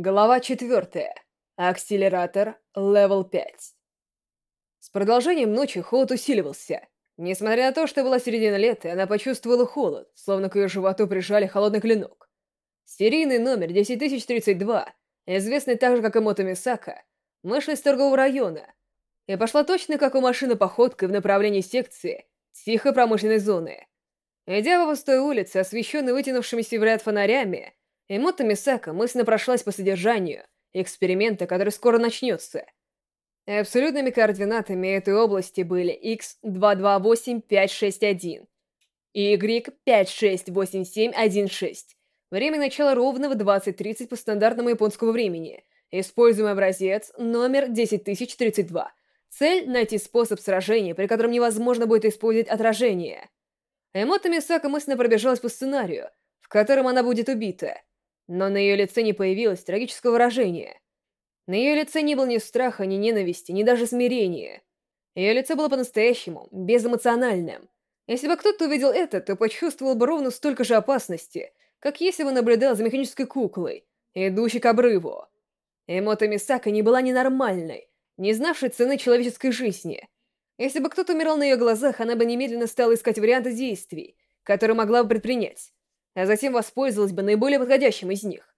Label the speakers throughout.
Speaker 1: Глава 4. Акселератор, level 5. С продолжением ночи холод усиливался. Несмотря на то, что была середина лета, она почувствовала холод, словно к ее животу прижали холодный клинок. Серийный номер 10032, известный также как Имото Мисака, вышла из торгового района и пошла точно как у машины походкой в направлении секции тихой промышленной зоны. Идя по пустой улице, освещенной вытянувшимися в ряд фонарями, Эмота Мисака мысленно прошлась по содержанию эксперимента, который скоро начнется. Абсолютными координатами этой области были X228561 и Y568716. Время начала ровно в 20.30 по стандартному японскому времени. Используемый образец номер 10032. Цель — найти способ сражения, при котором невозможно будет использовать отражение. Эмота Мисака мысленно пробежалась по сценарию, в котором она будет убита — но на ее лице не появилось трагического выражения. На ее лице не было ни страха, ни ненависти, ни даже смирения. Ее лицо было по-настоящему, безэмоциональным. Если бы кто-то увидел это, то почувствовал бы ровно столько же опасности, как если бы наблюдал за механической куклой, идущей к обрыву. Эмота Мисака не была ненормальной, не знавшей цены человеческой жизни. Если бы кто-то умирал на ее глазах, она бы немедленно стала искать варианты действий, которые могла бы предпринять а затем воспользовалась бы наиболее подходящим из них.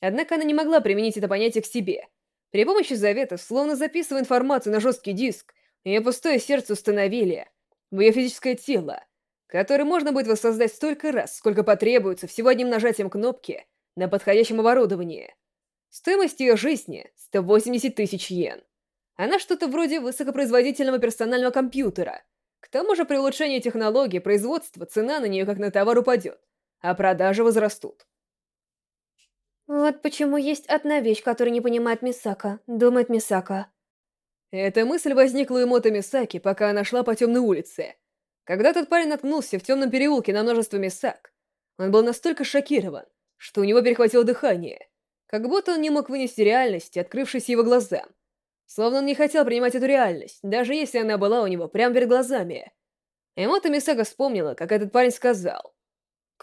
Speaker 1: Однако она не могла применить это понятие к себе. При помощи завета, словно записывая информацию на жесткий диск, ее пустое сердце установили в ее физическое тело, которое можно будет воссоздать столько раз, сколько потребуется всего одним нажатием кнопки на подходящем оборудовании. Стоимость ее жизни — 180 тысяч йен. Она что-то вроде высокопроизводительного персонального компьютера. К тому же при улучшении технологии производства цена на нее как на товар упадет а продажи возрастут.
Speaker 2: Вот почему есть одна вещь, которую не понимает Мисака, думает Мисака.
Speaker 1: Эта мысль возникла у Мото Мисаки, пока она шла по темной улице. Когда тот парень наткнулся в темном переулке на множество Мисак, он был настолько шокирован, что у него перехватило дыхание, как будто он не мог вынести реальности, открывшейся его глазам. Словно он не хотел принимать эту реальность, даже если она была у него прямо перед глазами. Эмота Мисака вспомнила, как этот парень сказал.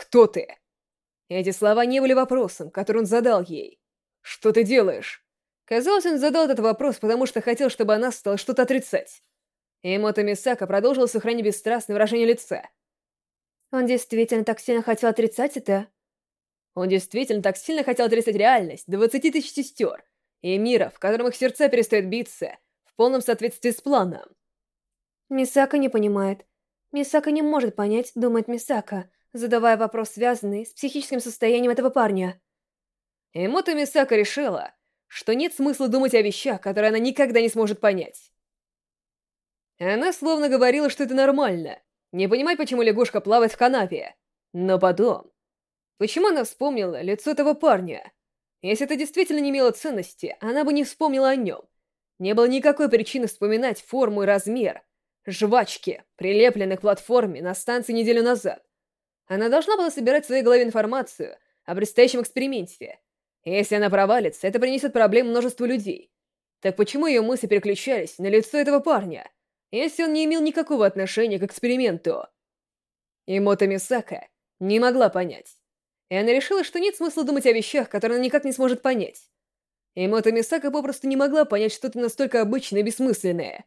Speaker 1: «Кто ты?» Эти слова не были вопросом, который он задал ей. «Что ты делаешь?» Казалось, он задал этот вопрос, потому что хотел, чтобы она стала что-то отрицать. Эмото Мисака продолжил сохранить бесстрастное выражение лица.
Speaker 2: Он действительно так сильно хотел отрицать это?
Speaker 1: Он действительно так сильно хотел отрицать реальность двадцати тысяч сестер и мира, в котором их сердца перестают биться, в полном соответствии с планом.
Speaker 2: Мисака не понимает. Мисака не может понять, думает Мисака, задавая вопрос, связанный с психическим состоянием этого парня.
Speaker 1: Эмото Мисака решила, что нет смысла думать о вещах, которые она никогда не сможет понять. Она словно говорила, что это нормально, не понимать, почему лягушка плавает в канаве. Но потом... Почему она вспомнила лицо этого парня? Если это действительно не имело ценности, она бы не вспомнила о нем. Не было никакой причины вспоминать форму и размер жвачки, прилепленной к платформе на станции неделю назад. Она должна была собирать в своей голове информацию о предстоящем эксперименте. Если она провалится, это принесет проблем множеству людей. Так почему ее мысли переключались на лицо этого парня, если он не имел никакого отношения к эксперименту? И Мото Мисака не могла понять. И она решила, что нет смысла думать о вещах, которые она никак не сможет понять. И Мото Мисака попросту не могла понять что-то настолько обычное и бессмысленное.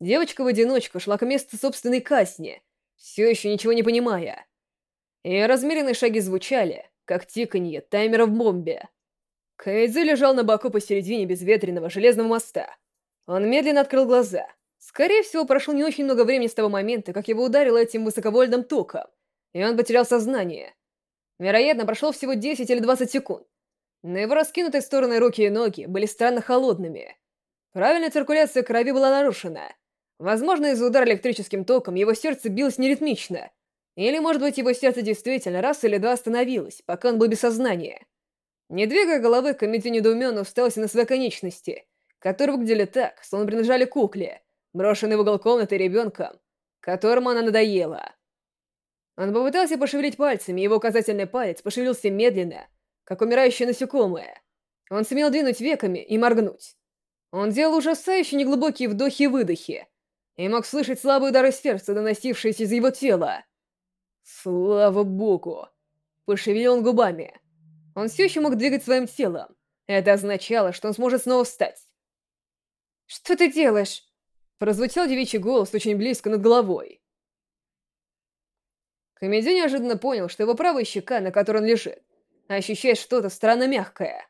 Speaker 1: Девочка в одиночку шла к месту собственной казни, все еще ничего не понимая. Ее размеренные шаги звучали, как тиканье таймера в бомбе. Кайдзи лежал на боку посередине безветренного железного моста. Он медленно открыл глаза. Скорее всего, прошло не очень много времени с того момента, как его ударило этим высоковольтным током, и он потерял сознание. Вероятно, прошло всего 10 или 20 секунд. На его раскинутой стороны руки и ноги были странно холодными. Правильная циркуляция крови была нарушена. Возможно, из-за удара электрическим током его сердце билось неритмично — или, может быть, его сердце действительно раз или два остановилось, пока он был без сознания. Не двигая головы, Комедий недоуменно уставился на свои конечности, которые выглядели так, словно принадлежали кукле, брошенной в угол комнаты ребенком, которому она надоела. Он попытался пошевелить пальцами, его указательный палец пошевелился медленно, как умирающее насекомое. Он сумел двинуть веками и моргнуть. Он делал ужасающие неглубокие вдохи и выдохи, и мог слышать слабые удары сердца, доносившиеся из его тела. Слава богу! Пошевелил он губами. Он все еще мог двигать своим телом. Это означало, что он сможет снова встать.
Speaker 2: «Что ты делаешь?»
Speaker 1: Прозвучал девичий голос очень близко над головой. Комедио неожиданно понял, что его правая щека, на которой он лежит, ощущает что-то странно мягкое.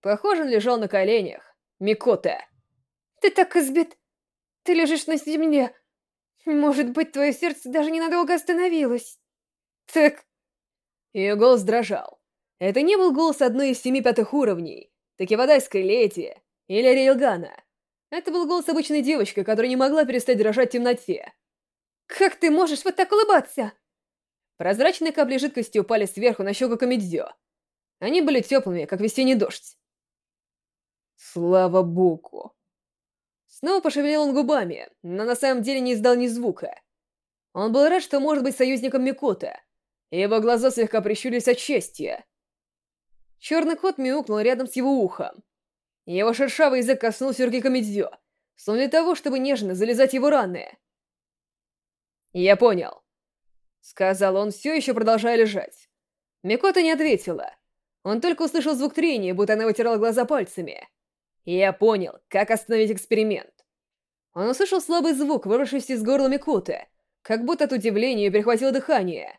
Speaker 1: Похоже, он лежал на коленях. Микота.
Speaker 2: «Ты так избит. Ты лежишь на земле. Может быть, твое сердце даже ненадолго остановилось. Так...»
Speaker 1: Ее голос дрожал. Это не был голос одной из семи пятых уровней, Такивадайской леди или Рейлгана. Это был голос обычной девочки, которая не могла перестать дрожать в темноте.
Speaker 2: «Как ты можешь вот так улыбаться?»
Speaker 1: Прозрачные капли жидкости упали сверху на щеку Камедзё. Они были теплыми, как весенний дождь. Слава богу. Снова пошевелил он губами, но на самом деле не издал ни звука. Он был рад, что может быть союзником Микота. Его глаза слегка прищурились от счастья. Черный кот мяукнул рядом с его ухом. Его шершавый язык коснулся руки Камедзё, словно для того, чтобы нежно залезать его раны. «Я понял», — сказал он, все еще продолжая лежать. Микота не ответила. Он только услышал звук трения, будто она вытирала глаза пальцами. Я понял, как остановить эксперимент. Он услышал слабый звук, вырвавшийся из горла Микоты, как будто от удивления перехватило дыхание.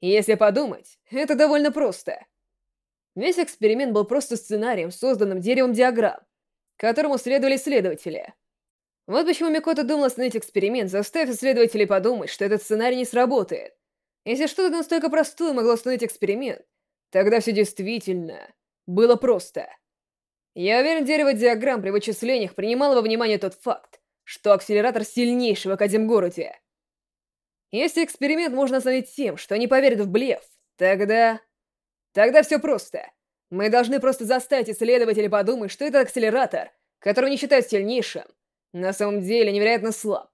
Speaker 1: Если подумать, это довольно просто. Весь эксперимент был просто сценарием, созданным деревом диаграмм, которому следовали исследователи. Вот почему Микото думал остановить эксперимент, заставив исследователей подумать, что этот сценарий не сработает. Если что-то настолько простое могло остановить эксперимент, тогда все действительно было просто. Я уверен, дерево диаграмм при вычислениях принимало во внимание тот факт, что акселератор сильнейший в Академгороде. Если эксперимент можно остановить тем, что они поверят в блеф, тогда... Тогда все просто. Мы должны просто заставить исследователей подумать, что этот акселератор, который не считают сильнейшим, на самом деле невероятно слаб.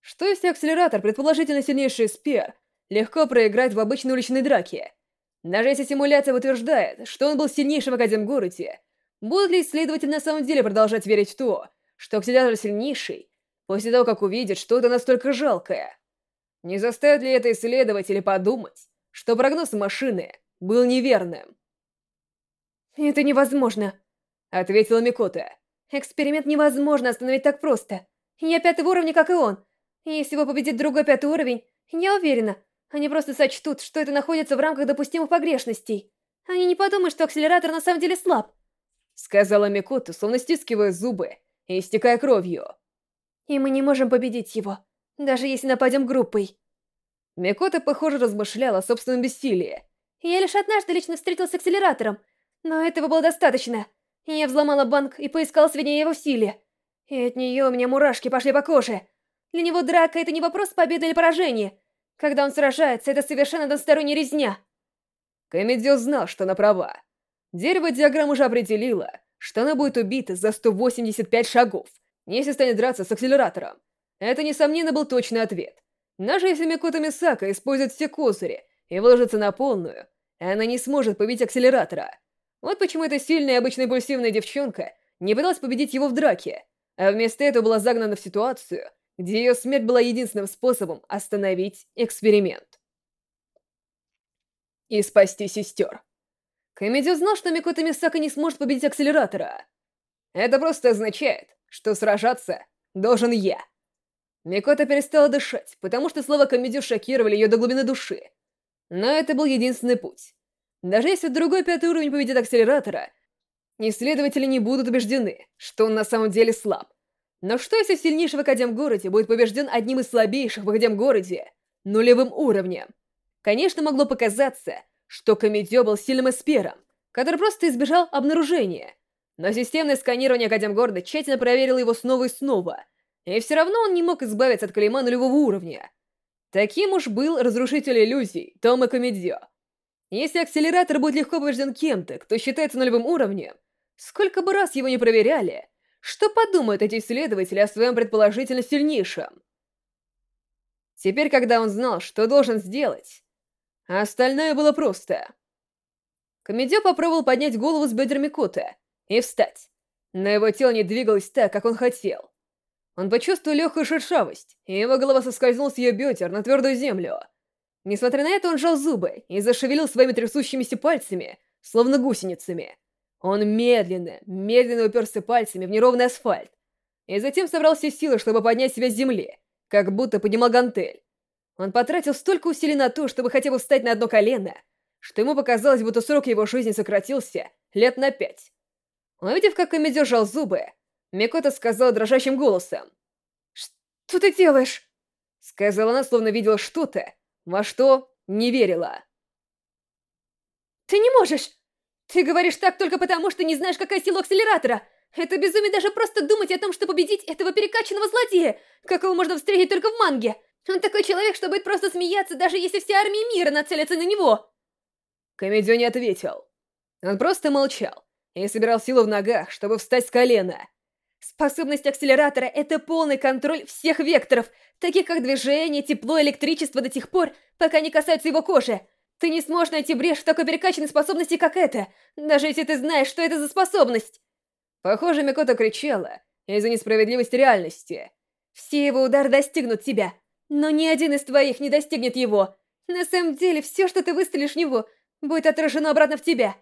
Speaker 1: Что если акселератор, предположительно сильнейший спер, легко проиграть в обычной уличной драке? Даже если симуляция утверждает, что он был сильнейшим в Академгороде, будут ли исследователи на самом деле продолжать верить в то, что акселератор сильнейший, после того, как увидят что-то настолько жалкое? Не заставит ли это исследователей подумать, что прогноз машины был неверным?
Speaker 2: «Это невозможно», — ответила Микота. Эксперимент невозможно остановить так просто. Я пятого уровня, как и он. Если его победит другой пятый уровень, я уверена, они просто сочтут, что это находится в рамках допустимых погрешностей. Они не подумают, что акселератор на самом деле слаб.
Speaker 1: Сказала Микота, словно стискивая зубы и истекая кровью.
Speaker 2: И мы не можем победить его, даже если нападем группой.
Speaker 1: Микота, похоже, размышляла о собственном бессилии.
Speaker 2: Я лишь однажды лично встретился с акселератором, но этого было достаточно. Я взломала банк и поискала сведения его в силе. И от нее у меня мурашки пошли по коже. Для него драка — это не вопрос победы или поражения. Когда он сражается, это совершенно односторонняя резня.
Speaker 1: Комедио знал, что она права. Дерево диаграмм уже определило, что она будет убита за 185 шагов, если станет драться с акселератором. Это, несомненно, был точный ответ. Даже если Микото Мисака использует все козыри и выложится на полную, она не сможет побить акселератора. Вот почему эта сильная и обычно импульсивная девчонка не пыталась победить его в драке, а вместо этого была загнана в ситуацию, где ее смерть была единственным способом остановить эксперимент. И спасти сестер. Комедио знал, что Микото Мисака не сможет победить акселератора. Это просто означает, что сражаться должен я. Микото перестала дышать, потому что слова Комедио шокировали ее до глубины души. Но это был единственный путь. Даже если другой пятый уровень победит акселератора, исследователи не будут убеждены, что он на самом деле слаб. Но что если сильнейший в Академгороде будет побежден одним из слабейших в Академгороде, нулевым уровнем? Конечно, могло показаться, что Комедио был сильным эспером, который просто избежал обнаружения. Но системное сканирование Академгорода тщательно проверило его снова и снова, и все равно он не мог избавиться от клейма нулевого уровня. Таким уж был разрушитель иллюзий Тома Комедио. Если акселератор будет легко побежден кем-то, кто считается нулевым уровнем, сколько бы раз его не проверяли, что подумают эти исследователи о своем предположительно сильнейшем? Теперь, когда он знал, что должен сделать, остальное было просто. Комедио попробовал поднять голову с бедер Микота и встать, но его тело не двигалось так, как он хотел. Он почувствовал легкую шершавость, и его голова соскользнула с ее бедер на твердую землю — Несмотря на это, он сжал зубы и зашевелил своими трясущимися пальцами, словно гусеницами. Он медленно, медленно уперся пальцами в неровный асфальт, и затем собрал все силы, чтобы поднять себя с земли, как будто поднимал гантель. Он потратил столько усилий на то, чтобы хотя бы встать на одно колено, что ему показалось, будто срок его жизни сократился лет на пять. Увидев, как Эми держал зубы, Микота сказала дрожащим голосом.
Speaker 2: «Что ты делаешь?»
Speaker 1: Сказала она, словно видела что-то, во что не верила.
Speaker 2: «Ты не можешь! Ты говоришь так только потому, что не знаешь, какая сила акселератора! Это безумие даже просто думать о том, что победить этого перекачанного злодея, какого можно встретить только в манге! Он такой человек, что будет просто смеяться, даже если вся армия мира нацелится на него!»
Speaker 1: Комедио не ответил. Он просто молчал и собирал силу в ногах, чтобы встать с колена.
Speaker 2: Способность акселератора — это полный контроль всех векторов, таких как движение, тепло, электричество до тех пор, пока не касаются его кожи. Ты не сможешь найти брешь в такой перекачанной способности, как эта, даже если ты знаешь, что это за способность.
Speaker 1: Похоже, Микото кричала из-за несправедливости реальности.
Speaker 2: Все его удары достигнут тебя, но ни один из твоих не достигнет его. На самом деле, все, что ты выстрелишь в него, будет отражено обратно в тебя.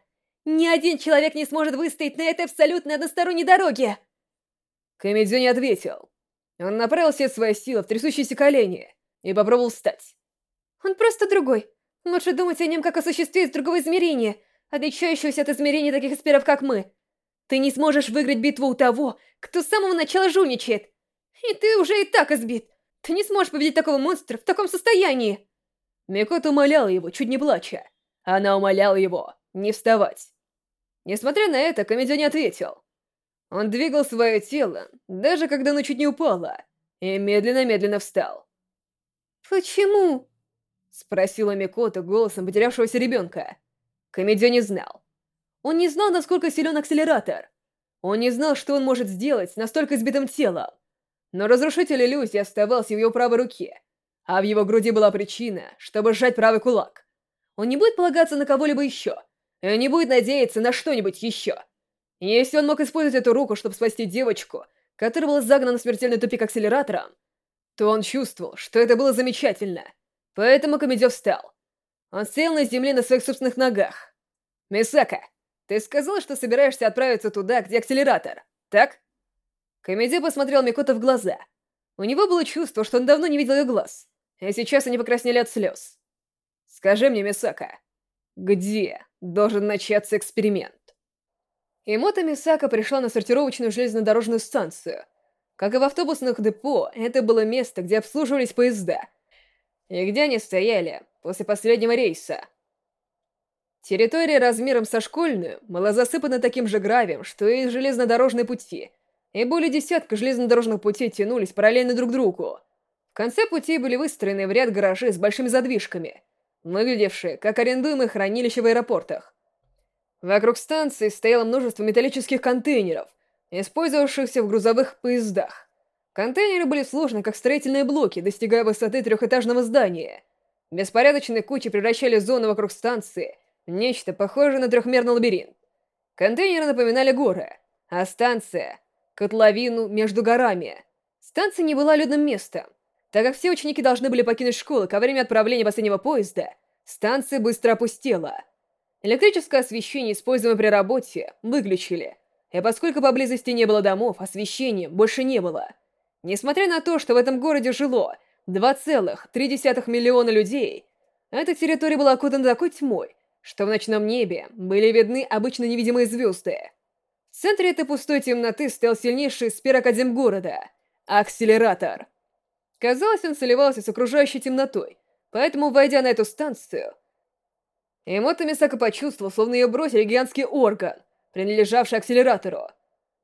Speaker 2: Ни один человек не сможет выстоять на этой абсолютно односторонней дороге.
Speaker 1: Комедио не ответил. Он направил все свои силы в трясущиеся колени и попробовал встать.
Speaker 2: Он просто другой. Лучше думать о нем как о существе из другого измерения, отличающегося от измерений таких эсперов, как мы. Ты не сможешь выиграть битву у того, кто с самого начала жульничает. И ты уже и так избит. Ты не сможешь победить такого монстра в таком состоянии.
Speaker 1: Микото умоляла его, чуть не плача. Она умоляла его не вставать. Несмотря на это, Комедио не ответил. Он двигал свое тело, даже когда оно чуть не упало, и медленно-медленно встал.
Speaker 2: «Почему?»
Speaker 1: — спросила Микота голосом потерявшегося ребенка. Комедио не знал. Он не знал, насколько силен акселератор. Он не знал, что он может сделать с настолько избитым телом. Но разрушитель иллюзии оставался в его правой руке, а в его груди была причина, чтобы сжать правый кулак. Он не будет полагаться на кого-либо еще, и не будет надеяться на что-нибудь еще. Если он мог использовать эту руку, чтобы спасти девочку, которая была загнана в смертельный тупик акселератором, то он чувствовал, что это было замечательно. Поэтому Комедё встал. Он стоял на земле на своих собственных ногах. «Мисака, ты сказала, что собираешься отправиться туда, где акселератор, так?» Комедё посмотрел Микото в глаза. У него было чувство, что он давно не видел ее глаз, и сейчас они покраснели от слез. «Скажи мне, Мисака, где должен начаться эксперимент?» Имото Мисака пришла на сортировочную железнодорожную станцию. Как и в автобусных депо, это было место, где обслуживались поезда. И где они стояли после последнего рейса. Территория размером со школьную была засыпана таким же гравием, что и железнодорожные пути, и более десятка железнодорожных путей тянулись параллельно друг другу. В конце пути были выстроены в ряд гаражи с большими задвижками, выглядевшие как арендуемые хранилища в аэропортах. Вокруг станции стояло множество металлических контейнеров, использовавшихся в грузовых поездах. Контейнеры были сложны, как строительные блоки, достигая высоты трехэтажного здания. Беспорядочные кучи превращали зону вокруг станции в нечто похожее на трехмерный лабиринт. Контейнеры напоминали горы, а станция — котловину между горами. Станция не была людным местом. Так как все ученики должны были покинуть школу ко времени отправления последнего поезда, станция быстро опустела — Электрическое освещение, используемое при работе, выключили. И поскольку поблизости не было домов, освещения больше не было. Несмотря на то, что в этом городе жило 2,3 миллиона людей, эта территория была окутана такой тьмой, что в ночном небе были видны обычно невидимые звезды. В центре этой пустой темноты стоял сильнейший спирокадем города — Акселератор. Казалось, он соливался с окружающей темнотой, поэтому, войдя на эту станцию, Эмото Мисака почувствовал, словно ее бросили гигантский орган, принадлежавший акселератору.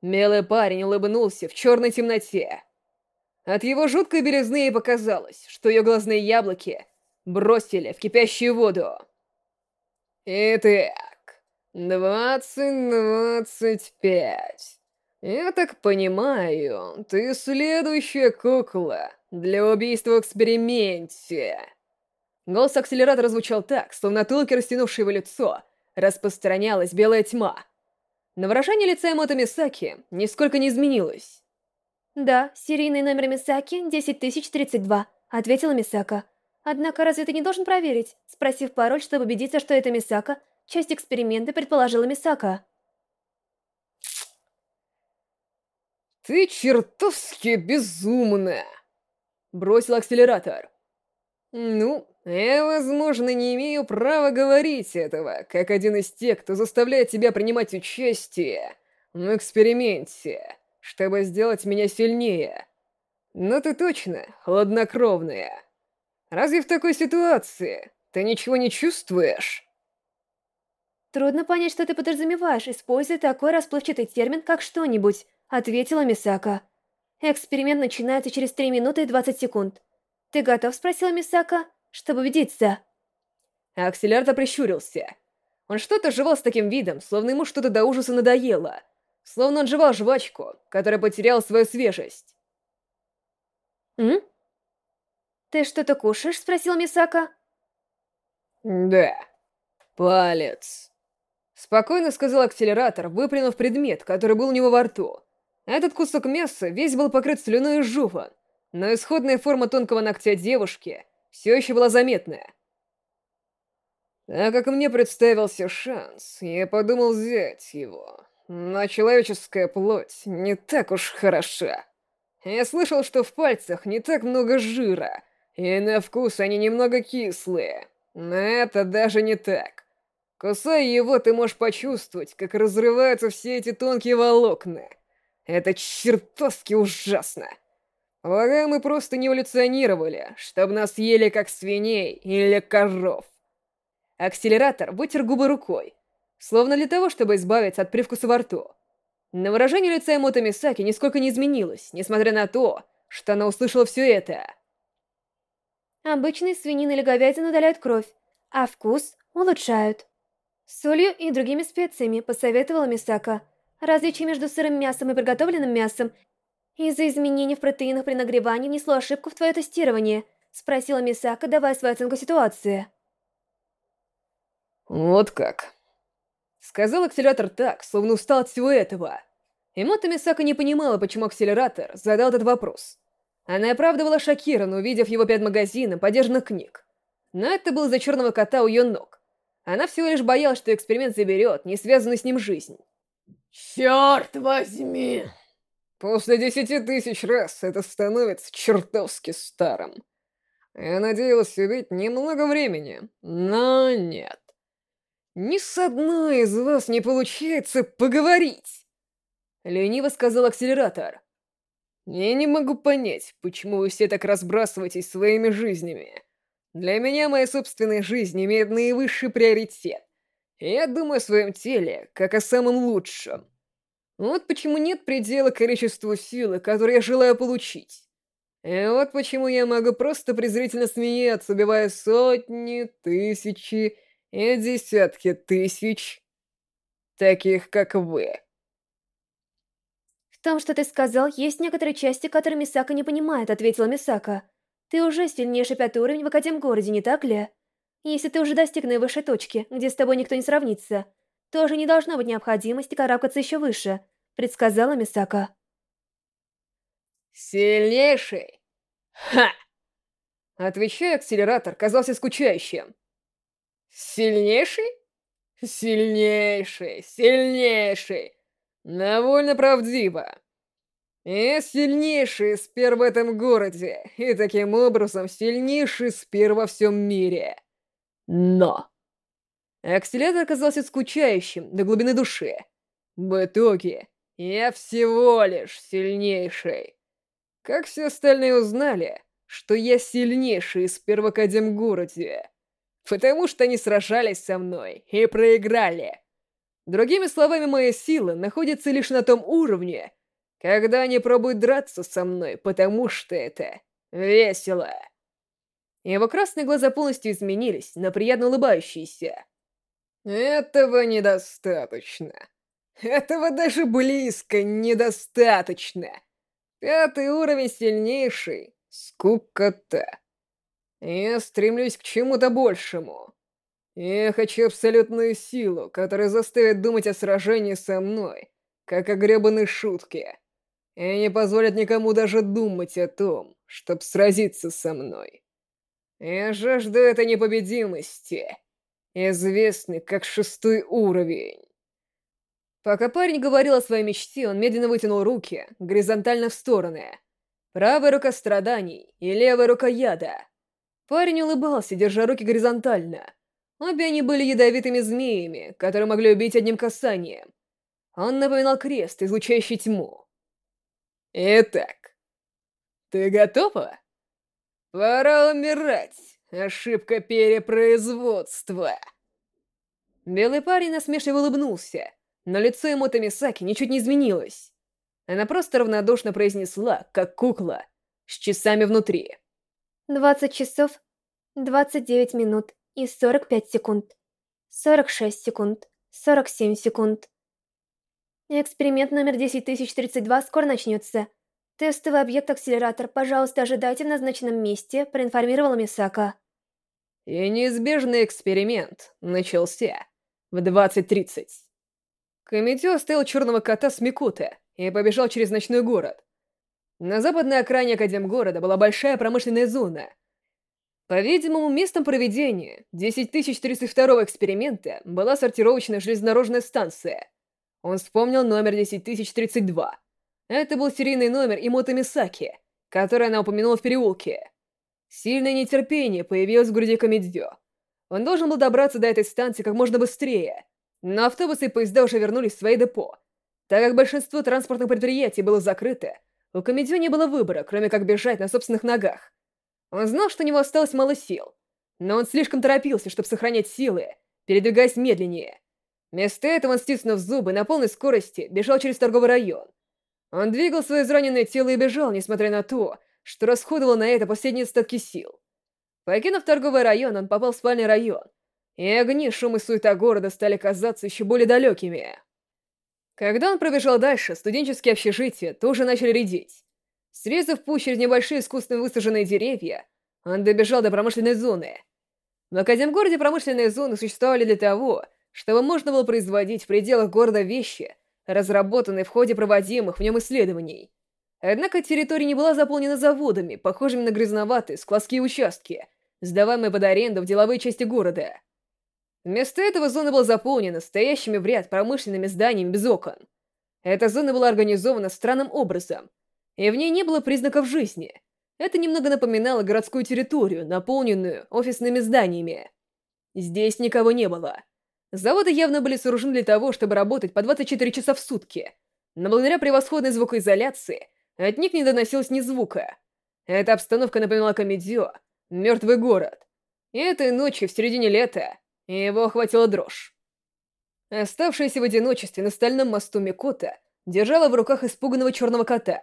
Speaker 1: Милый парень улыбнулся в черной темноте. От его жуткой белизны ей показалось, что ее глазные яблоки бросили в кипящую воду. Итак, двадцать-двадцать пять. Я так понимаю, ты следующая кукла для убийства в эксперименте. Голос акселератора звучал так, словно от улки, растянувшей его лицо, распространялась белая тьма. Но выражение лица Эмото Мисаки нисколько не изменилось.
Speaker 2: «Да, серийный номер Мисаки 10032», — ответила Мисака. «Однако разве ты не должен проверить?» Спросив пароль, чтобы убедиться, что это Мисака, часть эксперимента предположила Мисака.
Speaker 1: «Ты чертовски безумная!» Бросил акселератор. «Ну, я, возможно, не имею права говорить этого, как один из тех, кто заставляет тебя принимать участие в эксперименте, чтобы сделать меня сильнее. Но ты точно хладнокровная. Разве в такой ситуации ты ничего не чувствуешь?»
Speaker 2: «Трудно понять, что ты подразумеваешь, используя такой расплывчатый термин, как «что-нибудь», — ответила Мисака. «Эксперимент начинается через 3 минуты и 20 секунд. Ты готов?» — спросила Мисака, чтобы убедиться.
Speaker 1: Акселярто прищурился. Он что-то жевал с таким видом, словно ему что-то до ужаса надоело. Словно он жевал жвачку, которая потеряла свою свежесть.
Speaker 2: «М? Ты что-то кушаешь?» — спросила Мисака.
Speaker 1: «Да. Палец». Спокойно сказал акселератор, выплюнув предмет, который был у него во рту. Этот кусок мяса весь был покрыт слюной и жуван, но исходная форма тонкого ногтя девушки все еще была заметная. Так как мне представился шанс, я подумал взять его. Но человеческая плоть не так уж хороша. Я слышал, что в пальцах не так много жира, и на вкус они немного кислые. Но это даже не так. Кусая его, ты можешь почувствовать, как разрываются все эти тонкие волокна. Это чертовски ужасно. Полагаю, мы просто не эволюционировали, чтобы нас ели как свиней или коров. Акселератор вытер губы рукой, словно для того, чтобы избавиться от привкуса во рту. Но выражение лица Эмото Мисаки нисколько не изменилось, несмотря на то, что она услышала все это.
Speaker 2: Обычные свинины или говядина удаляют кровь, а вкус улучшают. Солью и другими специями, посоветовала Мисака. Различие между сырым мясом и приготовленным мясом из-за изменений в протеинах при нагревании внесло ошибку в твое тестирование, спросила Мисака, давая свою оценку ситуации.
Speaker 1: Вот как. Сказал акселератор так, словно устал от всего этого. Эмото Мисака не понимала, почему акселератор задал этот вопрос. Она и правда была шокирована, увидев его перед магазином подержанных книг. Но это был за черного кота у ее ног. Она всего лишь боялась, что эксперимент заберет не связанную с ним жизнь. «Черт возьми!» После десяти тысяч раз это становится чертовски старым. Я надеялась убить немного времени, но нет. Ни с одной из вас не получается поговорить. Лениво сказал акселератор. Я не могу понять, почему вы все так разбрасываетесь своими жизнями. Для меня моя собственная жизнь имеет наивысший приоритет. Я думаю о своем теле, как о самом лучшем. Вот почему нет предела количеству силы, которую я желаю получить. И вот почему я могу просто презрительно смеяться, убивая сотни, тысячи и десятки тысяч таких, как вы.
Speaker 2: В том, что ты сказал, есть некоторые части, которые Мисака не понимает, ответила Мисака. Ты уже сильнейший пятый уровень в Академгороде, не так ли? Если ты уже достиг наивысшей точки, где с тобой никто не сравнится, то уже не должно быть необходимости карабкаться еще выше, предсказала Мисака.
Speaker 1: Сильнейший? Ха! Отвечая, акселератор казался скучающим. Сильнейший? Сильнейший, сильнейший. Довольно правдиво. Я сильнейший спер в этом городе, и таким образом сильнейший спер во всем мире. Но... Акселятор оказался скучающим до глубины души. В итоге, я всего лишь сильнейший. Как все остальные узнали, что я сильнейший из в городе? Потому что они сражались со мной и проиграли. Другими словами, моя сила находится лишь на том уровне, когда они пробуют драться со мной, потому что это весело. Его красные глаза полностью изменились на приятно улыбающиеся. Этого недостаточно. Этого даже близко недостаточно. Пятый уровень сильнейший. Скукота. Я стремлюсь к чему-то большему. Я хочу абсолютную силу, которая заставит думать о сражении со мной, как о гребаной шутке и не позволят никому даже думать о том, чтоб сразиться со мной. Я жажду этой непобедимости, известный как шестой уровень. Пока парень говорил о своей мечте, он медленно вытянул руки, горизонтально в стороны. Правая рука страданий и левая рука яда. Парень улыбался, держа руки горизонтально. Обе они были ядовитыми змеями, которые могли убить одним касанием. Он напоминал крест, излучающий тьму. «Итак, ты готова? Пора умирать, ошибка перепроизводства!» Белый парень насмешливо улыбнулся, но лицо Эмота Мисаки ничуть не изменилось. Она просто равнодушно произнесла, как кукла, с часами внутри.
Speaker 2: «Двадцать часов, двадцать девять минут и сорок пять секунд, сорок шесть секунд, сорок семь секунд». Эксперимент номер 10032 скоро начнется. Тестовый объект-акселератор, пожалуйста, ожидайте в назначенном месте, проинформировала Мисака.
Speaker 1: И неизбежный эксперимент начался в 20.30. Комитет оставил черного кота с Микута и побежал через ночной город. На западной окраине Академгорода была большая промышленная зона. По-видимому, местом проведения 10302 эксперимента была сортировочная железнодорожная станция. Он вспомнил номер 10032. Это был серийный номер Имото Мисаки, который она упомянула в переулке. Сильное нетерпение появилось в груди Комедзё. Он должен был добраться до этой станции как можно быстрее, но автобусы и поезда уже вернулись в свои депо. Так как большинство транспортных предприятий было закрыто, у Комедзё не было выбора, кроме как бежать на собственных ногах. Он знал, что у него осталось мало сил, но он слишком торопился, чтобы сохранять силы, передвигаясь медленнее. Вместо этого он, стиснув зубы, на полной скорости бежал через торговый район. Он двигал свое израненное тело и бежал, несмотря на то, что расходовал на это последние остатки сил. Покинув торговый район, он попал в спальный район, и огни, шум и суета города стали казаться еще более далекими. Когда он пробежал дальше, студенческие общежития тоже начали редеть. Срезав путь через небольшие искусственно высаженные деревья, он добежал до промышленной зоны. В Академгороде промышленные зоны существовали для того, чтобы можно было производить в пределах города вещи, разработанные в ходе проводимых в нем исследований. Однако территория не была заполнена заводами, похожими на грязноватые складские участки, сдаваемые под аренду в деловые части города. Вместо этого зона была заполнена стоящими в ряд промышленными зданиями без окон. Эта зона была организована странным образом, и в ней не было признаков жизни. Это немного напоминало городскую территорию, наполненную офисными зданиями. Здесь никого не было. Заводы явно были сооружены для того, чтобы работать по 24 часа в сутки, но благодаря превосходной звукоизоляции от них не доносилось ни звука. Эта обстановка напоминала комедио «Мертвый город». И этой ночью, в середине лета, его охватила дрожь. Оставшаяся в одиночестве на стальном мосту Микота держала в руках испуганного черного кота.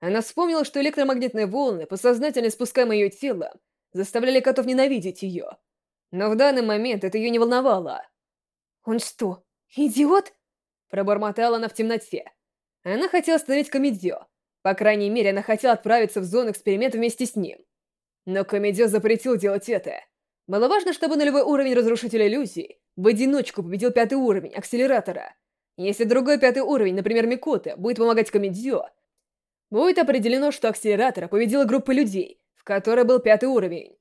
Speaker 1: Она вспомнила, что электромагнитные волны, подсознательно спускаемые ее телом, заставляли котов ненавидеть ее. Но в данный момент это ее не волновало. «Он что, идиот?» Пробормотала она в темноте. Она хотела остановить Комедио. По крайней мере, она хотела отправиться в зону эксперимента вместе с ним. Но Комедио запретил делать это. Было важно, чтобы нулевой уровень разрушителя иллюзий в одиночку победил пятый уровень акселератора. Если другой пятый уровень, например, Микота, будет помогать Комедио, будет определено, что акселератора победила группа людей, в которой был пятый уровень.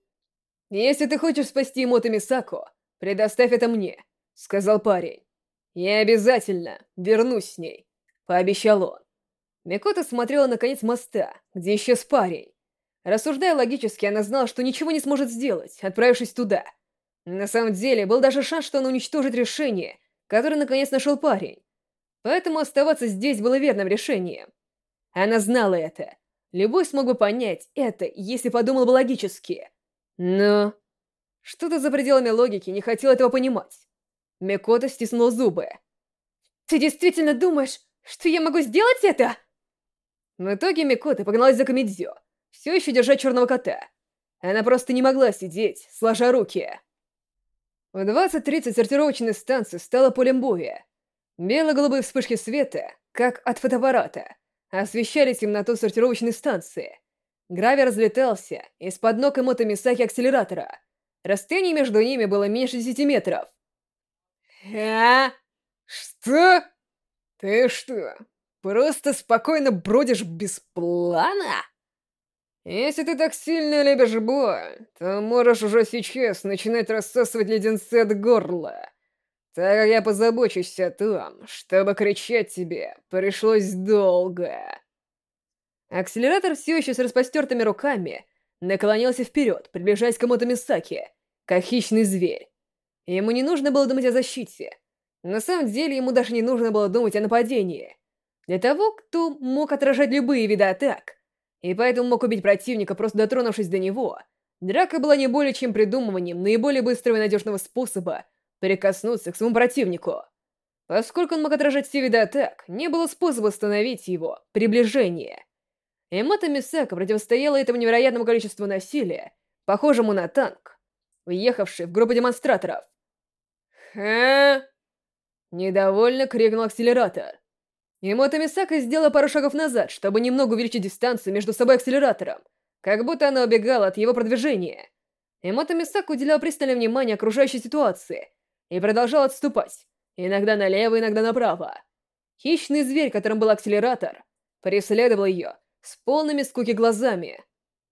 Speaker 1: Если ты хочешь спасти Мото Мисако, предоставь это мне. — сказал парень. «Я обязательно вернусь с ней», — пообещал он. Микота смотрела на конец моста, где исчез парень. Рассуждая логически, она знала, что ничего не сможет сделать, отправившись туда. На самом деле, был даже шанс, что она уничтожит решение, которое наконец нашел парень. Поэтому оставаться здесь было верным решением. Она знала это. Любой смог бы понять это, если подумал бы логически. Но... Что-то за пределами логики не хотел этого понимать. Микота стиснул зубы. «Ты действительно думаешь, что я могу сделать это?» В итоге Микота погналась за Камедзё, все еще держа черного кота. Она просто не могла сидеть, сложа руки. В 20.30 сортировочная станция стала полем боя. Бело-голубые вспышки света, как от фотоаппарата, освещали темноту сортировочной станции. Гравий разлетался из-под ног Эмото Мисаки акселератора. Расстояние между ними было меньше 10 метров. «А? Что? Ты что, просто спокойно бродишь без плана?» «Если ты так сильно любишь бой, то можешь уже сейчас начинать рассасывать леденцы от горла. Так как я позабочусь о том, чтобы кричать тебе, пришлось долго. Акселератор все еще с распостертыми руками наклонился вперед, приближаясь к Мотомисаки, как хищный зверь. Ему не нужно было думать о защите. На самом деле, ему даже не нужно было думать о нападении. Для того, кто мог отражать любые виды атак, и поэтому мог убить противника, просто дотронувшись до него, драка была не более чем придумыванием наиболее быстрого и надежного способа прикоснуться к своему противнику. Поскольку он мог отражать все виды атак, не было способа остановить его приближение. Эмата Мисака противостояла этому невероятному количеству насилия, похожему на танк, въехавший в группу демонстраторов. «Ха!» Недовольно крикнул акселератор. Эмата Мисака сделала пару шагов назад, чтобы немного увеличить дистанцию между собой и акселератором, как будто она убегала от его продвижения. Эмата Мисака уделял пристальное внимание окружающей ситуации и продолжал отступать, иногда налево, иногда направо. Хищный зверь, которым был акселератор, преследовал ее с полными скуки глазами.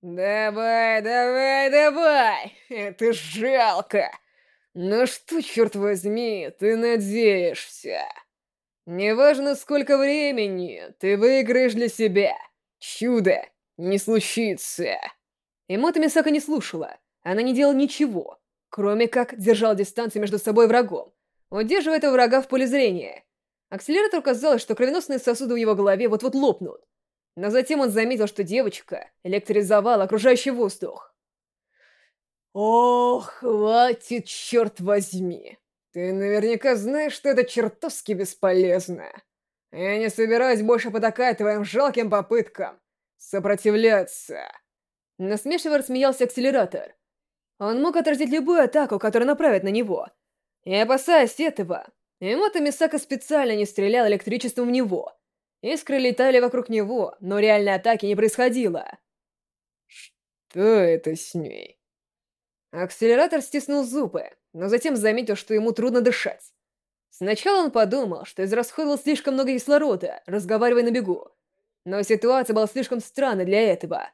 Speaker 1: «Давай, давай, давай! Это жалко! Ну что, черт возьми, ты надеешься? Неважно, сколько времени, ты выиграешь для себя. Чудо не случится!» Эмота Мисака не слушала. Она не делала ничего, кроме как держала дистанцию между собой и врагом, удерживая этого врага в поле зрения. Акселератору казалось, что кровеносные сосуды в его голове вот-вот лопнут. Но затем он заметил, что девочка электризовала окружающий воздух. «Ох, хватит, черт возьми! Ты наверняка знаешь, что это чертовски бесполезно. Я не собираюсь больше потакать твоим жалким попыткам сопротивляться!» Насмешливо рассмеялся акселератор. Он мог отразить любую атаку, которая направит на него. И опасаясь этого, Эмото Мисака специально не стрелял электричеством в него — Искры летали вокруг него, но реальной атаки не происходило. Что это с ней? Акселератор стиснул зубы, но затем заметил, что ему трудно дышать. Сначала он подумал, что израсходовал слишком много кислорода, разговаривая на бегу. Но ситуация была слишком странной для этого.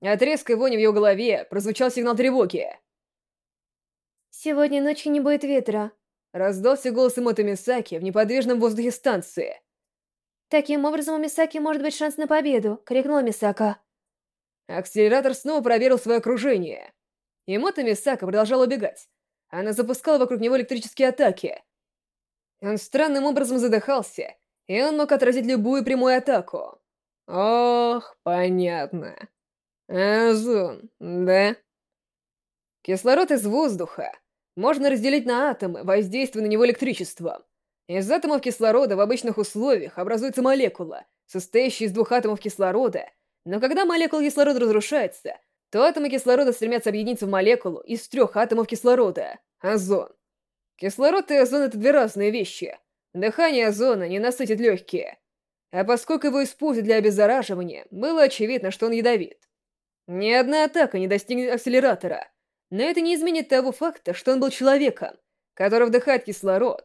Speaker 1: От резкой вони в его голове прозвучал сигнал тревоги.
Speaker 2: «Сегодня ночью не будет ветра», —
Speaker 1: раздался голос Эмото Мисаки в неподвижном воздухе станции.
Speaker 2: «Таким образом, у Мисаки может быть шанс на победу!» — крикнула Мисака.
Speaker 1: Акселератор снова проверил свое окружение. Эмото Мисака продолжала убегать. Она запускала вокруг него электрические атаки. Он странным образом задыхался, и он мог отразить любую прямую атаку. Ох, понятно. Азун, да? Кислород из воздуха можно разделить на атомы, воздействуя на него электричеством. Из атомов кислорода в обычных условиях образуется молекула, состоящая из двух атомов кислорода, но когда молекула кислорода разрушается, то атомы кислорода стремятся объединиться в молекулу из трех атомов кислорода — озон. Кислород и озон — это две разные вещи. Дыхание озона не насытит легкие. А поскольку его используют для обеззараживания, было очевидно, что он ядовит. Ни одна атака не достигнет акселератора, но это не изменит того факта, что он был человеком, который вдыхает кислород,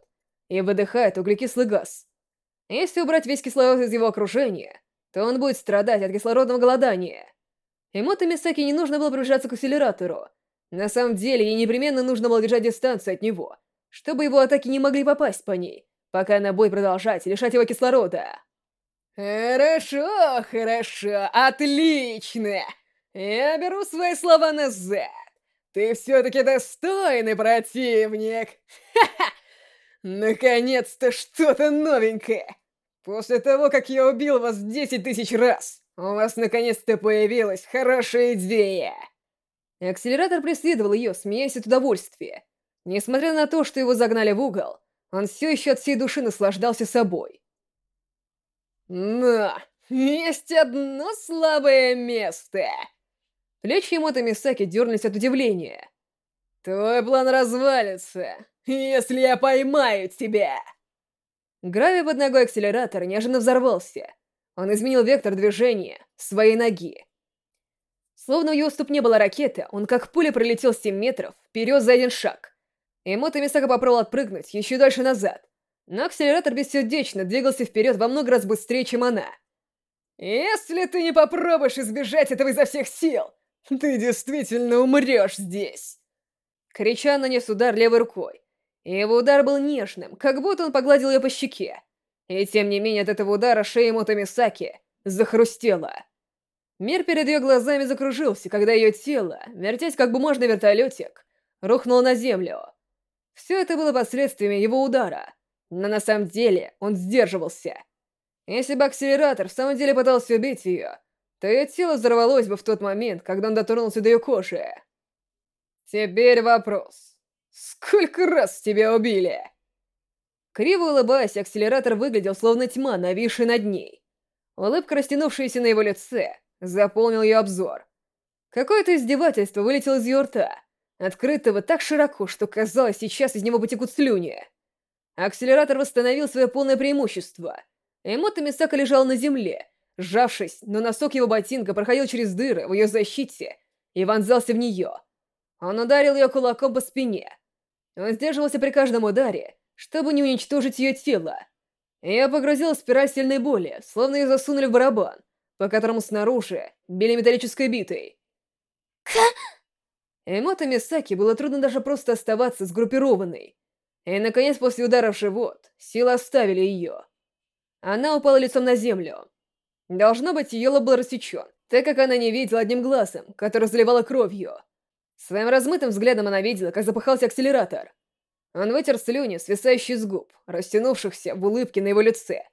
Speaker 1: и выдыхает углекислый газ. Если убрать весь кислород из его окружения, то он будет страдать от кислородного голодания. Эмото Мисаки не нужно было приближаться к акселератору. На самом деле, ей непременно нужно было держать дистанцию от него, чтобы его атаки не могли попасть по ней, пока она будет продолжать лишать его кислорода. «Хорошо, хорошо, отлично! Я беру свои слова назад. Ты все-таки достойный противник! Ха-ха! Наконец-то что-то новенькое! После того, как я убил вас десять тысяч раз, у вас наконец-то появилась хорошая идея!» Акселератор преследовал ее, смеясь от удовольствия. Несмотря на то, что его загнали в угол, он все еще от всей души наслаждался собой. «Но есть одно слабое место!» Плечи Эмото Мисаки дернулись от удивления. «Твой план развалится, если я поймаю тебя!» Гравий под ногой акселератора неожиданно взорвался. Он изменил вектор движения своей ноги. Словно у его ступне была ракета, он как пуля пролетел 7 метров вперед за один шаг. Эмото Мисака попробовал отпрыгнуть еще дальше назад, но акселератор бессердечно двигался вперед во много раз быстрее, чем она. «Если ты не попробуешь избежать этого изо всех сил, ты действительно умрешь здесь!» Крича нанес удар левой рукой, Его удар был нежным, как будто он погладил ее по щеке. И тем не менее от этого удара шея Мото Мисаки захрустела. Мир перед ее глазами закружился, когда ее тело, вертясь как бумажный вертолетик, рухнуло на землю. Все это было последствиями его удара, но на самом деле он сдерживался. Если бы акселератор в самом деле пытался убить ее, то ее тело взорвалось бы в тот момент, когда он дотронулся до ее кожи. Теперь вопрос. Сколько раз тебя убили? Криво улыбаясь, акселератор выглядел словно тьма, нависшая над ней. Улыбка, растянувшаяся на его лице, заполнил ее обзор. Какое-то издевательство вылетело из ее рта, открытого так широко, что казалось, сейчас из него потекут слюни. Акселератор восстановил свое полное преимущество. Эмото Мисака лежал на земле, сжавшись, но носок его ботинка проходил через дыры в ее защите и вонзался в нее. Он ударил ее кулаком по спине. Он сдерживался при каждом ударе, чтобы не уничтожить ее тело. Я погрузил в спираль сильной боли, словно ее засунули в барабан, по которому снаружи били металлической битой. Ка! Эмото Мисаки было трудно даже просто оставаться сгруппированной. И, наконец, после удара в живот, силы оставили ее. Она упала лицом на землю. Должно быть, ее лоб был рассечен, так как она не видела одним глазом, который заливала кровью. Своим размытым взглядом она видела, как запыхался акселератор. Он вытер слюни, свисающие с губ, растянувшихся в улыбке на его лице.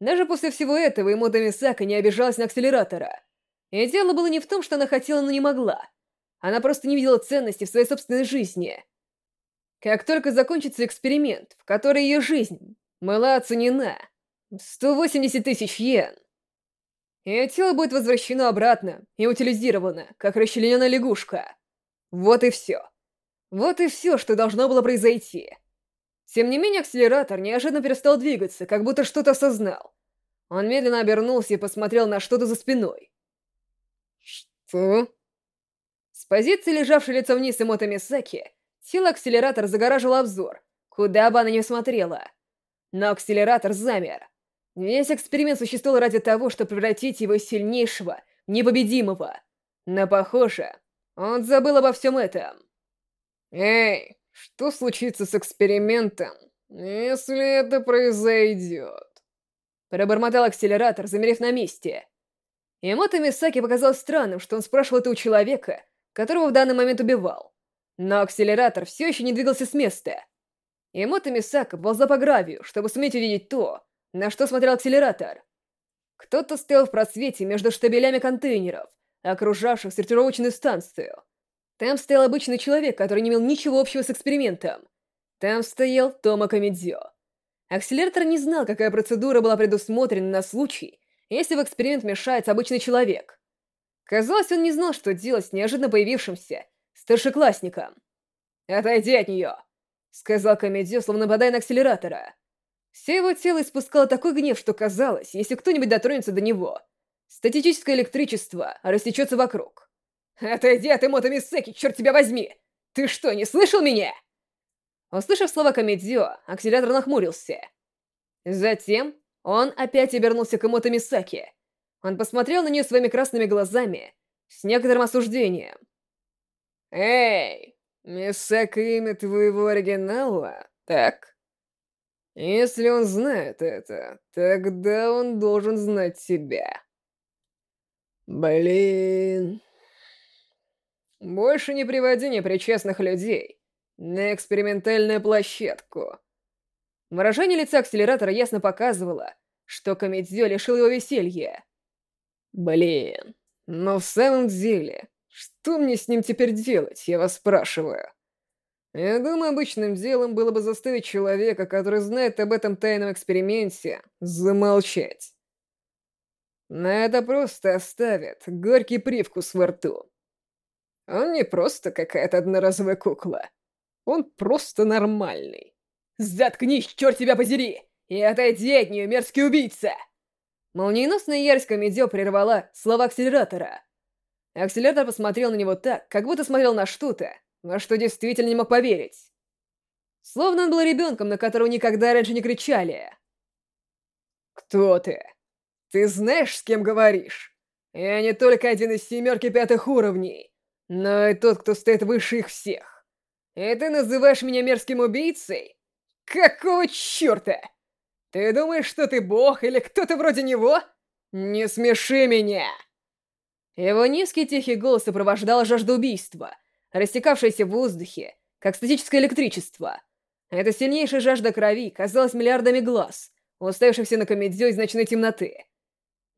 Speaker 1: Даже после всего этого ему Мисака не обижалась на акселератора. И дело было не в том, что она хотела, но не могла. Она просто не видела ценности в своей собственной жизни. Как только закончится эксперимент, в который ее жизнь была оценена 180 тысяч йен, ее тело будет возвращено обратно и утилизировано, как расчлененная лягушка. Вот и все. Вот и все, что должно было произойти. Тем не менее, акселератор неожиданно перестал двигаться, как будто что-то осознал. Он медленно обернулся и посмотрел на что-то за спиной. «Что?» С позиции, лежавшей лицом вниз Эмото Мисаки, тело акселератора загораживало обзор, куда бы она ни смотрела. Но акселератор замер. Весь эксперимент существовал ради того, чтобы превратить его сильнейшего, непобедимого. Но, похоже, он забыл обо всем этом. Эй, что случится с экспериментом, если это произойдет? Пробормотал акселератор, замерев на месте. Ямото Мисаки показалось странным, что он спрашивал это у человека, которого в данный момент убивал. Но акселератор все еще не двигался с места. Ямото Мисака ползла по гравию, чтобы суметь увидеть то, на что смотрел акселератор. Кто-то стоял в просвете между штабелями контейнеров, окружавших сортировочную станцию. Там стоял обычный человек, который не имел ничего общего с экспериментом. Там стоял Тома Камедзё. Акселератор не знал, какая процедура была предусмотрена на случай, если в эксперимент мешается обычный человек. Казалось, он не знал, что делать с неожиданно появившимся старшеклассником. «Отойди от нее!» — сказал Камедзё, словно нападая на акселератора. Все его тело испускало такой гнев, что казалось, если кто-нибудь дотронется до него, статическое электричество растечется вокруг. «Отойди от Эмото Мисеки, черт тебя возьми! Ты что, не слышал меня?» Услышав слова Камедзио, акселератор нахмурился. Затем он опять обернулся к Эмото Мисаки. Он посмотрел на нее своими красными глазами с некоторым осуждением. «Эй, Мисака имя твоего оригинала, так? Если он знает это, тогда он должен знать тебя». «Блин...» «Больше не приводи непричастных людей на экспериментальную площадку». Выражение лица акселератора ясно показывало, что Комедзё лишил его веселья. «Блин, но в самом деле, что мне с ним теперь делать, я вас спрашиваю?» Я думаю, обычным делом было бы заставить человека, который знает об этом тайном эксперименте, замолчать. На это просто оставит горький привкус во рту. Он не просто какая-то одноразовая кукла. Он просто нормальный. «Заткнись, черт тебя подери! И отойди от нее, мерзкий убийца!» Молниеносная ярость Комедио прервала слова акселератора. Акселератор посмотрел на него так, как будто смотрел на что-то, во что действительно не мог поверить. Словно он был ребенком, на которого никогда раньше не кричали. «Кто ты? Ты знаешь, с кем говоришь? Я не только один из семерки пятых уровней, но и тот, кто стоит выше их всех. Ты называешь меня мерзким убийцей? Какого черта? Ты думаешь, что ты бог или кто-то вроде него? Не смеши меня!» Его низкий тихий голос сопровождал жажду убийства, растекавшаяся в воздухе, как статическое электричество. Эта сильнейшая жажда крови казалась миллиардами глаз, уставившихся на комедию из ночной темноты.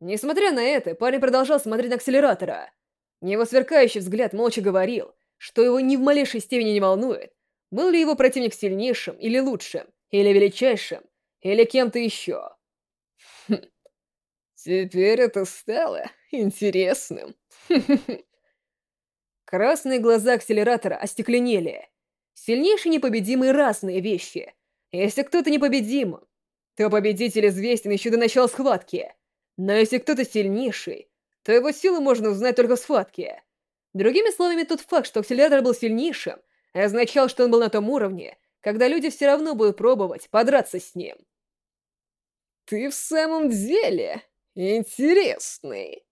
Speaker 1: Несмотря на это, парень продолжал смотреть на акселератора. Его сверкающий взгляд молча говорил, что его ни в малейшей степени не волнует, был ли его противник сильнейшим или лучшим, или величайшим, или кем-то еще. Хм. Теперь это стало интересным. Красные глаза акселератора остекленели. Сильнейшие непобедимые разные вещи. Если кто-то непобедим, то победитель известен еще до начала схватки. Но если кто-то сильнейший, то его силу можно узнать только в схватке. Другими словами, тот факт, что акселератор был сильнейшим, означал, что он был на том уровне, когда люди все равно будут пробовать подраться с ним. «Ты в самом деле интересный!»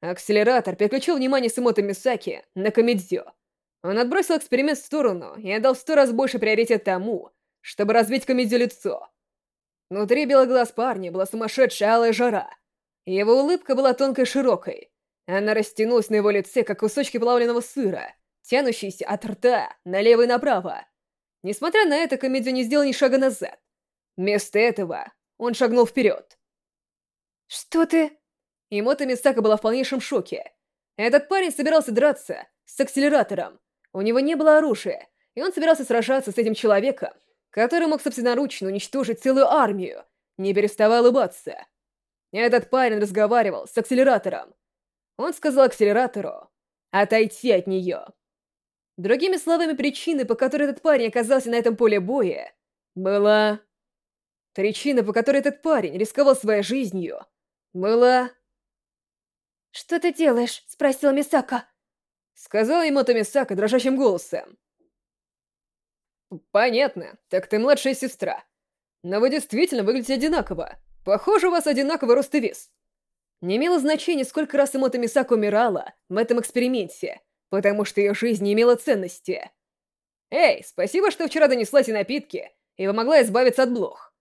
Speaker 1: Акселератор переключил внимание Симото Мисаки на Комедзё. Он отбросил эксперимент в сторону и отдал в сто раз больше приоритет тому, чтобы разбить Комедзё лицо. Внутри белый глаз парня была сумасшедшая алая жара. Его улыбка была тонкой и широкой. Она растянулась на его лице, как кусочки плавленного сыра, тянущиеся от рта налево и направо. Несмотря на это, Комедзё не сделал ни шага назад. Вместо этого он шагнул вперед.
Speaker 2: «Что ты...»
Speaker 1: Имота Мисака была в полнейшем шоке. Этот парень собирался драться с акселератором. У него не было оружия, и он собирался сражаться с этим человеком, который мог собственноручно уничтожить целую армию, не переставая улыбаться. Этот парень разговаривал с акселератором. Он сказал акселератору отойти от нее. Другими словами, причиной, по которой этот парень оказался на этом поле боя, была... Причина, по которой этот парень рисковал своей жизнью, была...
Speaker 2: «Что ты делаешь?» — спросила Мисака.
Speaker 1: Сказала ему Мисака дрожащим голосом. «Понятно. Так ты младшая сестра. Но вы действительно выглядите одинаково. Похоже, у вас одинаковый рост и вес». Не имело значения, сколько раз Эмото Мисака умирала в этом эксперименте, потому что ее жизнь не имела ценности. «Эй, спасибо, что вчера донесла и напитки, и помогла избавиться от блох».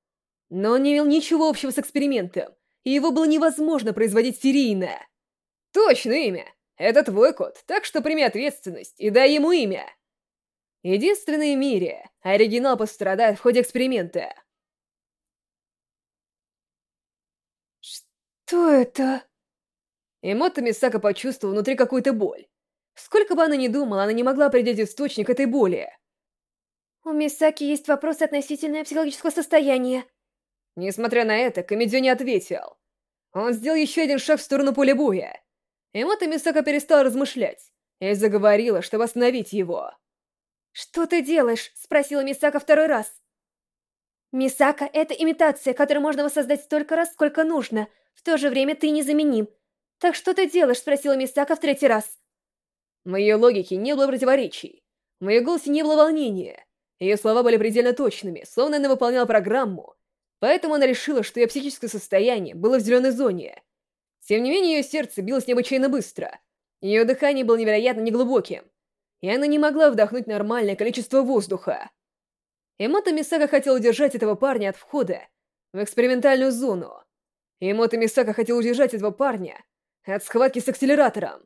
Speaker 1: Но он не имел ничего общего с экспериментом, и его было невозможно производить серийно. Точно имя. Это твой кот, так что прими ответственность и дай ему имя. Единственный в мире, оригинал пострадает в ходе эксперимента.
Speaker 2: Что это?
Speaker 1: Эмото Мисака почувствовал внутри какую-то боль. Сколько бы она ни думала, она не могла определить источник этой боли.
Speaker 2: У Мисаки есть вопрос относительно психологического состояния.
Speaker 1: Несмотря на это, Комедио не ответил. Он сделал еще один шаг в сторону поля боя. Эмото Мисака перестал размышлять и заговорила, чтобы остановить его.
Speaker 2: «Что ты делаешь?» — спросила Мисака второй раз. «Мисака — это имитация, которую можно воссоздать столько раз, сколько нужно. В то же время ты незаменим. Так что ты делаешь?» — спросила Мисака в третий раз.
Speaker 1: В ее логике не было противоречий. В ее голосе не было волнения. Ее слова были предельно точными, словно она выполняла программу. Поэтому она решила, что ее психическое состояние было в зеленой зоне. Тем не менее, ее сердце билось необычайно быстро. Ее дыхание было невероятно неглубоким. И она не могла вдохнуть нормальное количество воздуха. Эмото Мисака хотел удержать этого парня от входа в экспериментальную зону. Эмото Мисака хотел удержать этого парня от схватки с акселератором.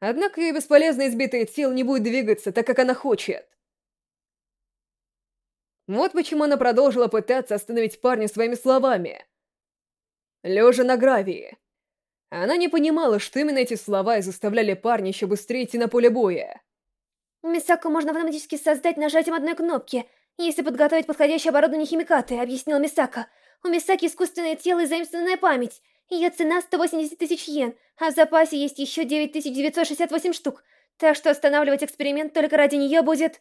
Speaker 1: Однако ее бесполезно избитое тело не будет двигаться так, как она хочет. Вот почему она продолжила пытаться остановить парня своими словами. Лежа на гравии. Она не понимала, что именно эти слова и заставляли парня еще быстрее идти на поле боя.
Speaker 2: «Мисаку можно автоматически создать нажатием одной кнопки, если подготовить подходящее оборудование химикаты», — объяснила Мисака. «У Мисаки искусственное тело и заимствованная память. Ее цена 180 тысяч йен, а в запасе есть еще 9968 штук, так что останавливать эксперимент только ради нее будет...»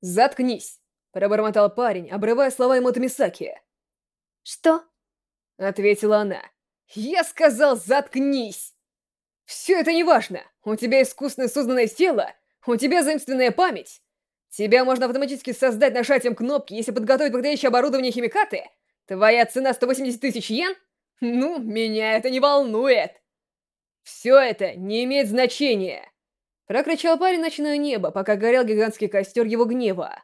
Speaker 1: «Заткнись!» Пробормотал парень, обрывая слова Эмото Мисаки.
Speaker 2: «Что?»
Speaker 1: — ответила она. «Я сказал, заткнись! Все это не важно. У тебя искусственно созданное тело, у тебя заимственная память. Тебя можно автоматически создать нажатием кнопки, если подготовить подходящее оборудование химикаты. Твоя цена 180 тысяч йен? Ну, меня это не волнует. Все это не имеет значения. Прокричал парень ночное небо, пока горел гигантский костер его гнева.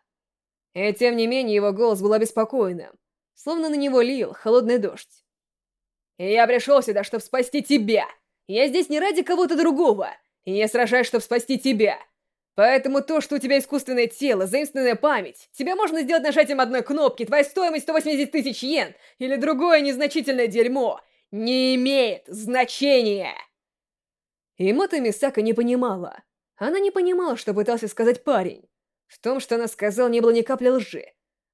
Speaker 1: И тем не менее его голос был обеспокоенным, словно на него лил холодный дождь. «Я пришел сюда, чтобы спасти тебя! Я здесь не ради кого-то другого! Я сражаюсь, чтобы спасти тебя! Поэтому то, что у тебя искусственное тело, заимственная память, тебя можно сделать нажатием одной кнопки, твоя стоимость 180 тысяч йен или другое незначительное дерьмо, не имеет значения!» Имото Мисака не понимала. Она не понимала, что пытался сказать парень. В том, что она сказала, не было ни капли лжи.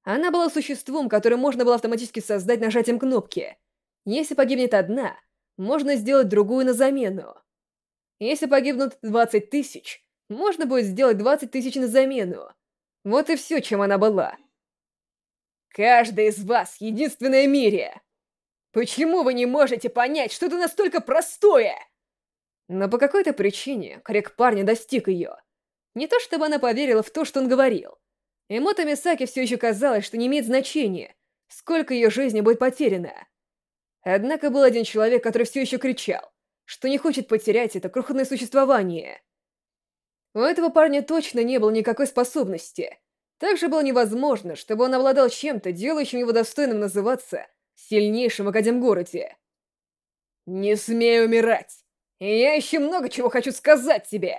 Speaker 1: Она была существом, которое можно было автоматически создать нажатием кнопки. Если погибнет одна, можно сделать другую на замену. Если погибнут 20 тысяч, можно будет сделать 20 тысяч на замену. Вот и все, чем она была. Каждый из вас — единственное мире. Почему вы не можете понять что-то настолько простое? Но по какой-то причине крик парня достиг ее. Не то чтобы она поверила в то, что он говорил. Эмото Мисаки все еще казалось, что не имеет значения, сколько ее жизни будет потеряно. Однако был один человек, который все еще кричал, что не хочет потерять это крохотное существование. У этого парня точно не было никакой способности. Также было невозможно, чтобы он обладал чем-то, делающим его достойным называться сильнейшим Академгороде. «Не смей умирать! Я еще много чего хочу сказать тебе!»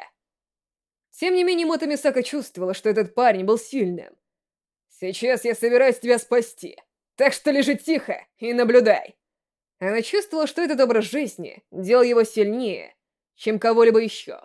Speaker 1: Тем не менее, Мото Мисака чувствовала, что этот парень был сильным. «Сейчас я собираюсь тебя спасти, так что лежи тихо и наблюдай!» Она чувствовала, что этот образ жизни делал его сильнее, чем кого-либо еще.